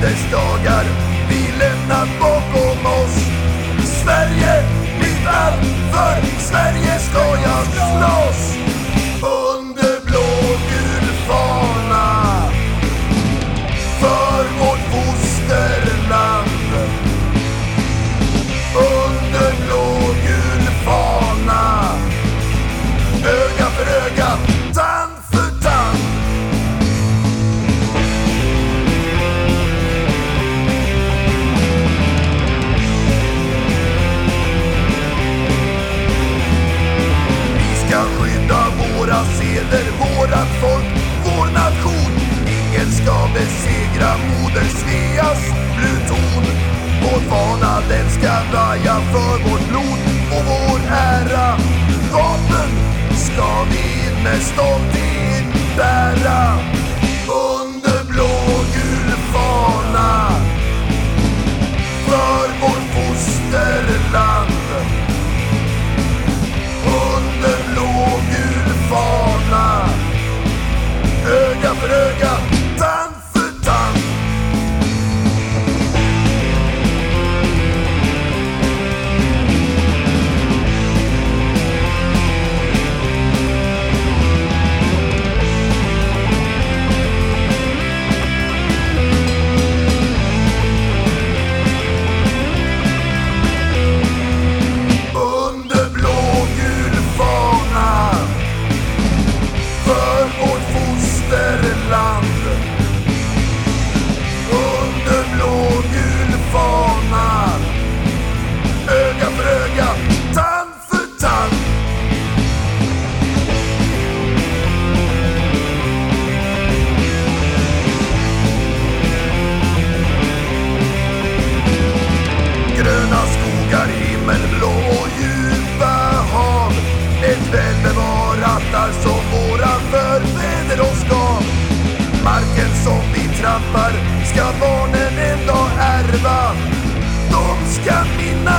tiders dagar vi lämnat bakom oss. Sverige, mitt allt, för Sverige ska jag slåss. Under blågul fana, för vårt fosterland. Under blågul fana, öga för öga, våra vårat folk, vår nation. Ingen ska besegra moder Sveas pluton. Vår fana den ska vaja för vårt blod och vår ära. Vapen ska vi med stolthet bära. camina